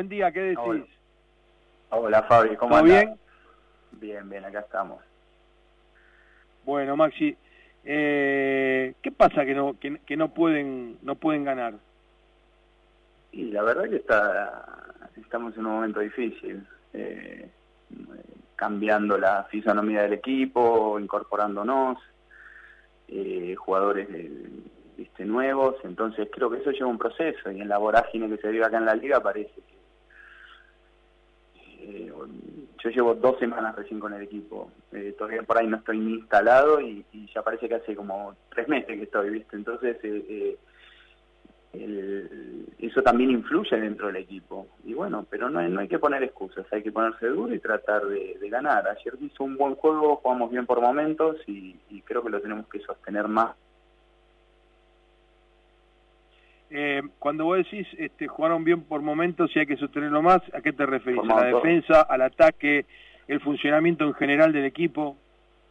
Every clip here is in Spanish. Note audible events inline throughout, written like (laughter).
buen día, ¿qué decís? Hola, Fabi, ¿cómo ¿Todo bien? Bien, bien, acá estamos. Bueno, Maxi, eh, ¿qué pasa que no que, no pueden no pueden ganar? Y la verdad que está estamos en un momento difícil, eh, cambiando la fisonomía del equipo, incorporándonos, eh, jugadores viste, nuevos, entonces creo que eso lleva un proceso y en la vorágine que se vive acá en la liga parece eh, yo llevo dos semanas recién con el equipo, eh, todavía por ahí no estoy ni instalado y, ya parece que hace como tres meses que estoy, ¿viste? Entonces eh, eso también influye dentro del equipo. Y bueno, pero no no hay que poner excusas, hay que ponerse duro y tratar de, ganar. Ayer hizo un buen juego, jugamos bien por momentos y creo que lo tenemos que sostener más Eh, cuando vos decís este, jugaron bien por momentos y hay que sostenerlo más, ¿a qué te referís? ¿A la defensa, al ataque, el funcionamiento en general del equipo?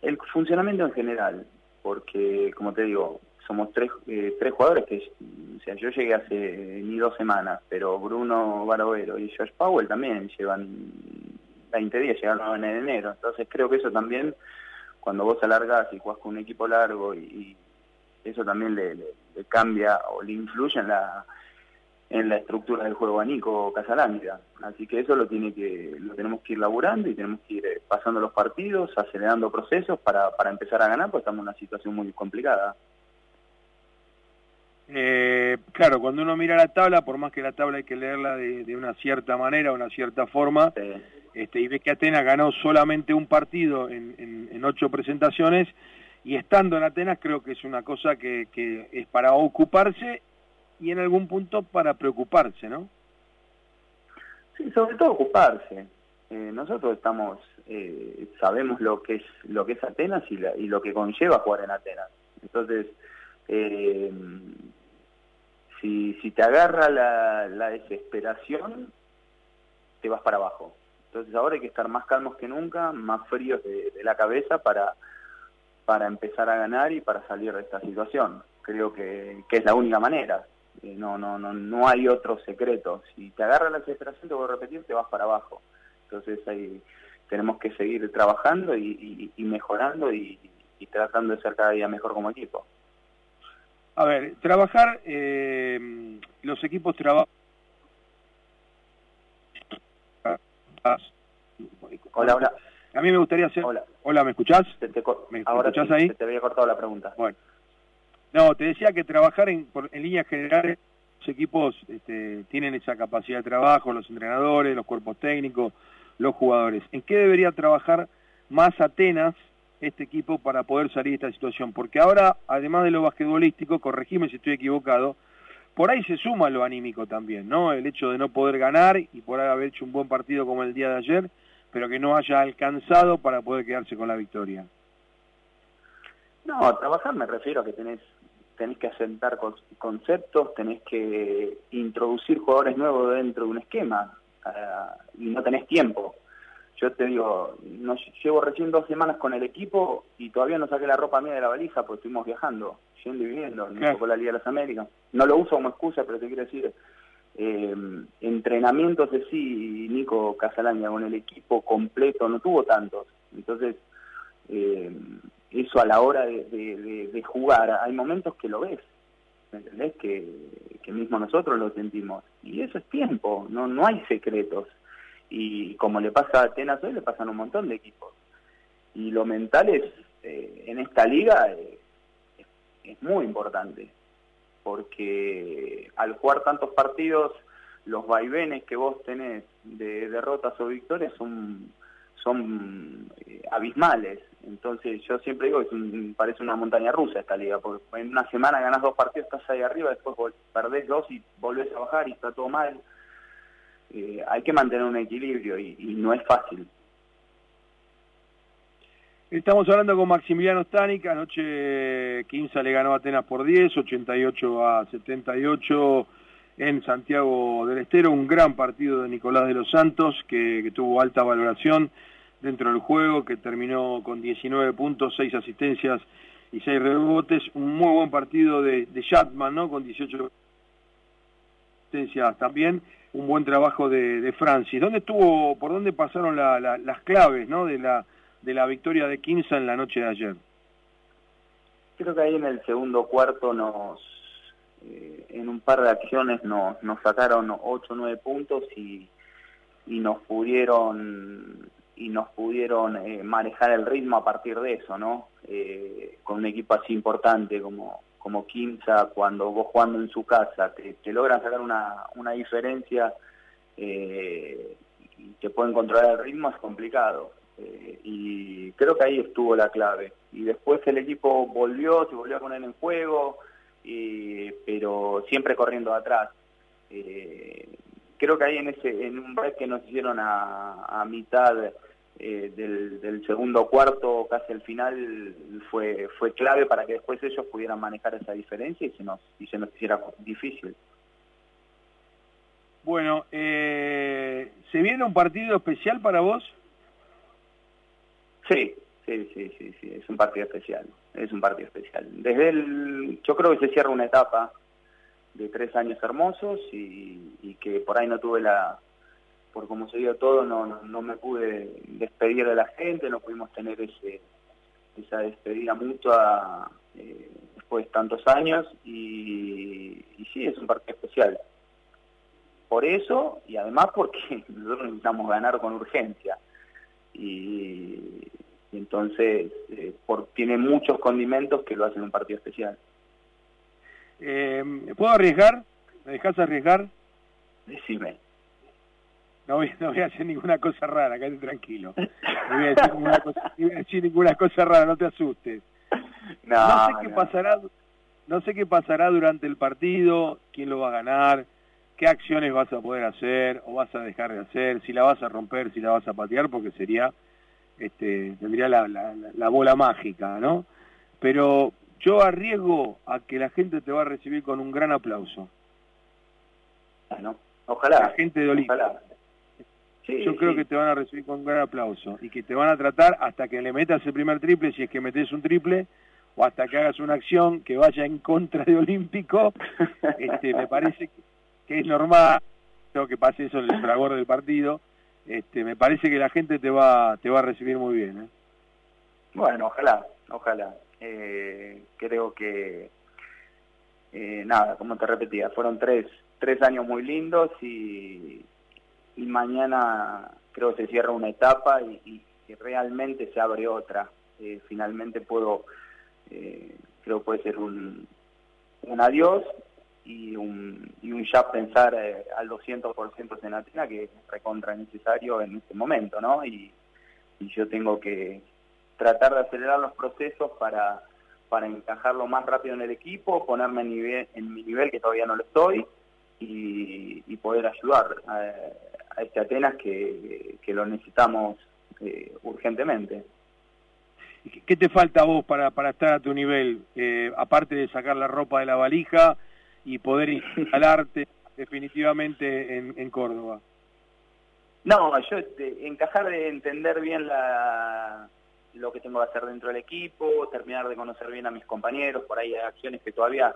El funcionamiento en general, porque como te digo, somos tres, eh, tres jugadores que, o sea, yo llegué hace ni dos semanas, pero Bruno Barovero y Josh Powell también llevan 20 días, llegaron en enero, entonces creo que eso también, cuando vos alargás y jugás con un equipo largo y eso también le, cambia o le influye en la en la estructura del juego a Nico. Así que eso lo tiene que lo tenemos que ir laburando y tenemos que ir eh, pasando los partidos, acelerando procesos para, para empezar a ganar, porque estamos en una situación muy complicada. Eh, claro, cuando uno mira la tabla, por más que la tabla hay que leerla de, una cierta manera, una cierta forma, este, y ve que Atenas ganó solamente un partido en, en ocho presentaciones, y estando en Atenas creo que es una cosa que, que es para ocuparse y en algún punto para preocuparse, ¿no? Sí, sobre todo ocuparse. Eh, nosotros estamos, eh, sabemos lo que es lo que es Atenas y, y, lo que conlleva jugar en Atenas. Entonces, eh, si, si te agarra la, la desesperación, te vas para abajo. Entonces ahora hay que estar más calmos que nunca, más fríos de la cabeza para para empezar a ganar y para salir de esta situación. Creo que, es la única manera. Eh, no, no, no, no hay otro secreto. Si te agarra la desesperación, te voy a repetir, te vas para abajo. Entonces ahí tenemos que seguir trabajando y, mejorando y, tratando de ser cada día mejor como equipo. A ver, trabajar, eh, los equipos trabajan... Hola, hola. A mí me gustaría hacer... Hola, Hola ¿me escuchás? ¿Me Ahora escuchás ahí? te había cortado la pregunta. Bueno. No, te decía que trabajar en, en líneas generales, los equipos este, tienen esa capacidad de trabajo, los entrenadores, los cuerpos técnicos, los jugadores. ¿En qué debería trabajar más Atenas este equipo para poder salir de esta situación? Porque ahora, además de lo basquetbolístico, corregime si estoy equivocado, por ahí se suma lo anímico también, ¿no? El hecho de no poder ganar y por haber hecho un buen partido como el día de ayer, pero que no haya alcanzado para poder quedarse con la victoria. No, trabajar me refiero a que tenés, tenés que asentar conceptos, tenés que introducir jugadores nuevos dentro de un esquema y no tenés tiempo. Yo te digo, no, llevo recién dos semanas con el equipo y todavía no saqué la ropa mía de la valija porque estuvimos viajando, yendo y viviendo, con la Liga de las Américas. No lo uso como excusa, pero te quiero decir, eh, entrenamientos de sí, Nico Casalaña con el equipo completo no tuvo tantos. Entonces, eh, eso a la hora de, jugar, hay momentos que lo ves, ¿me entendés? Que, mismo nosotros lo sentimos. Y eso es tiempo, no, no hay secretos. Y como le pasa a Atenas hoy, le pasan un montón de equipos. Y lo mental es, eh, en esta liga, eh, es muy importante porque al jugar tantos partidos, los vaivenes que vos tenés de derrotas o victorias son, son eh, abismales. Entonces yo siempre digo que parece una montaña rusa esta liga, porque en una semana ganás dos partidos, estás ahí arriba, después perdés dos y volvés a bajar y está todo mal. Eh, hay que mantener un equilibrio y no es fácil. Estamos hablando con Maximiliano Stanik, anoche Quinza le ganó a Atenas por 10, 88 a 78 en Santiago del Estero, un gran partido de Nicolás de los Santos que, tuvo alta valoración dentro del juego, que terminó con 19 puntos, 6 asistencias y 6 rebotes, un muy buen partido de, de Shatman, ¿no? con 18 asistencias también, un buen trabajo de, de Francis. ¿Dónde estuvo, por dónde pasaron las claves ¿no? de, la, de la victoria de Quinza en la noche de ayer? Creo que ahí en el segundo cuarto nos, eh, en un par de acciones nos, nos sacaron 8 o 9 puntos y, y nos pudieron y nos pudieron eh, manejar el ritmo a partir de eso, ¿no? Eh, con un equipo así importante como, como Quinza, cuando vos jugando en su casa te, te logran sacar una, una diferencia eh, y te pueden controlar el ritmo, es complicado. Eh, y creo que ahí estuvo la clave. Y después el equipo volvió, se volvió a poner en juego, pero siempre corriendo atrás. Eh, creo que ahí en ese en un break que nos hicieron a, a mitad eh, del, segundo cuarto, casi al final, fue fue clave para que después ellos pudieran manejar esa diferencia y se nos, y se nos hiciera difícil. Bueno, eh, ¿se viene un partido especial para vos? Sí, sí, sí, sí, sí, es un partido especial, es un partido especial. Desde el, yo creo que se cierra una etapa de tres años hermosos y, que por ahí no tuve la, por como se dio todo, no, no, me pude despedir de la gente, no pudimos tener ese esa despedida mutua eh, después de tantos años y, y sí, es un partido especial. Por eso y además porque (laughs) nosotros necesitamos ganar con urgencia. Y, entonces eh, por, tiene muchos condimentos que lo hacen un partido especial. Eh, ¿Puedo arriesgar? ¿Me dejas arriesgar? Decime. No voy, no voy a hacer ninguna cosa rara, quédate tranquilo. No voy a decir ninguna cosa, no voy a decir ninguna cosa rara, no te asustes. No, no sé qué pasará, no sé qué pasará durante el partido, quién lo va a ganar, qué acciones vas a poder hacer o vas a dejar de hacer, si la vas a romper, si la vas a patear, porque sería, este, tendría la, la, la bola mágica, ¿no? Pero yo arriesgo a que la gente te va a recibir con un gran aplauso. Bueno, ojalá. La gente de Ojalá yo creo que te van a recibir con un gran aplauso y que te van a tratar hasta que le metas el primer triple, si es que metes un triple, o hasta que hagas una acción que vaya en contra de Olímpico, este, me parece que es normal que pase eso en el fragor del partido, este, me parece que la gente te va, te va a recibir muy bien. ¿eh? Bueno, ojalá, ojalá. Eh, creo que, eh, nada, como te repetía, fueron tres, tres años muy lindos y, y mañana creo que se cierra una etapa y, y, realmente se abre otra. Eh, finalmente puedo, eh, creo puede ser un, un adiós y un, y un ya pensar eh, al 200% en Atenas que es recontra necesario en este momento, ¿no? Y, yo tengo que tratar de acelerar los procesos para para encajarlo más rápido en el equipo, ponerme en, nivel, en mi nivel que todavía no lo estoy y, poder ayudar. Eh, a este Atenas que, lo necesitamos eh, urgentemente. ¿Qué te falta a vos para, para estar a tu nivel? Eh, aparte de sacar la ropa de la valija y poder instalarte (laughs) definitivamente en, Córdoba. No, yo encajar de entender bien la, lo que tengo que hacer dentro del equipo, terminar de conocer bien a mis compañeros, por ahí hay acciones que todavía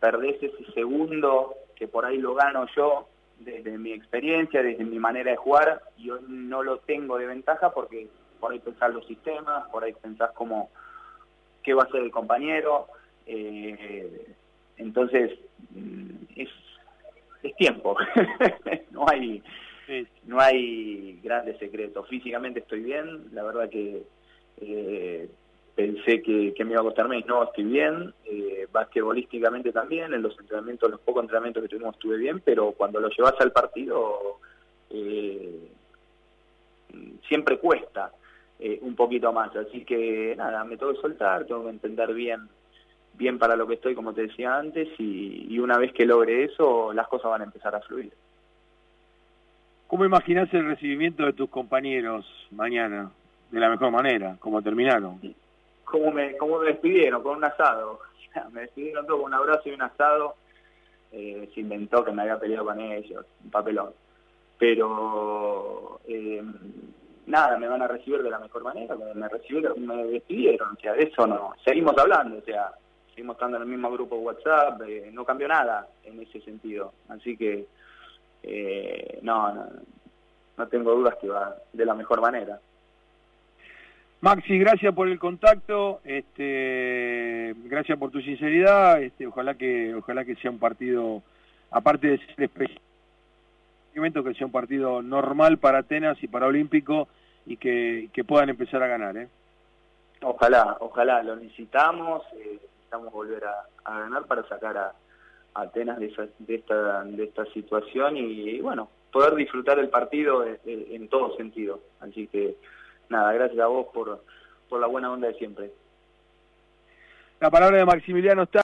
perdés ese segundo, que por ahí lo gano yo, desde mi experiencia, desde mi manera de jugar, yo no lo tengo de ventaja porque por ahí pensás los sistemas, por ahí pensás cómo, qué va a hacer el compañero, eh, entonces es, es tiempo, (laughs) no hay no hay grandes secretos, físicamente estoy bien, la verdad que eh, pensé que, me iba a costar menos, no, estoy bien, eh, basquetbolísticamente también, en los entrenamientos, los pocos entrenamientos que tuvimos estuve bien, pero cuando lo llevas al partido eh, siempre cuesta eh, un poquito más, así que nada, me tengo que soltar, tengo que entender bien bien para lo que estoy, como te decía antes, y, y una vez que logre eso, las cosas van a empezar a fluir. ¿Cómo imaginas el recibimiento de tus compañeros mañana? De la mejor manera, como terminaron cómo me, cómo me despidieron, con un asado. (laughs) me despidieron todo con un abrazo y un asado. Eh, se inventó que me había peleado con ellos, un papelón. Pero eh, nada, me van a recibir de la mejor manera, me recibieron, me despidieron, o sea, de eso no, seguimos hablando, o sea, seguimos estando en el mismo grupo WhatsApp, eh, no cambió nada en ese sentido, así que eh, no, no, no tengo dudas que va de la mejor manera. Maxi, gracias por el contacto, este, gracias por tu sinceridad, este, ojalá que, ojalá que sea un partido, aparte de ser experimento, que sea un partido normal para Atenas y para Olímpico y que, que puedan empezar a ganar, ¿eh? Ojalá, ojalá, lo necesitamos, eh, necesitamos volver a, ganar para sacar a, Atenas de, esta, de esta situación y, bueno, poder disfrutar el partido en todo sentido. Así que nada, gracias a vos por, por la buena onda de siempre. La palabra de Maximiliano está.